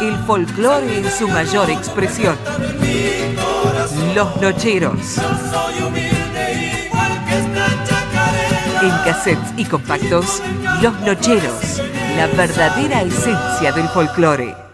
El folclore en su mayor expresión. Los Nocheros. En cassettes y compactos, Los Nocheros, la verdadera esencia del folclore.